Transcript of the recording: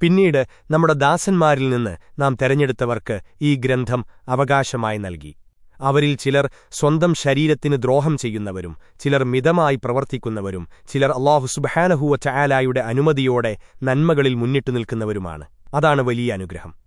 പിന്നീട് നമ്മുടെ ദാസന്മാരിൽ നിന്ന് നാം തെരഞ്ഞെടുത്തവർക്ക് ഈ ഗ്രന്ഥം അവകാശമായി നൽകി. അവരിൽ ചിലർ സ്വന്തം ശരീരത്തിന് ദ്രോഹം ചെയ്യുന്നവരും ചിലർ മിതമായി പ്രവർത്തിക്കുന്നവരും ചിലർ അള്ളാഹു സുബഹാനഹുവ ചായാലായുടെ അനുമതിയോടെ നന്മകളിൽ മുന്നിട്ടു നിൽക്കുന്നവരുമാണ്. അതാണ് വലിയ അനുഗ്രഹം.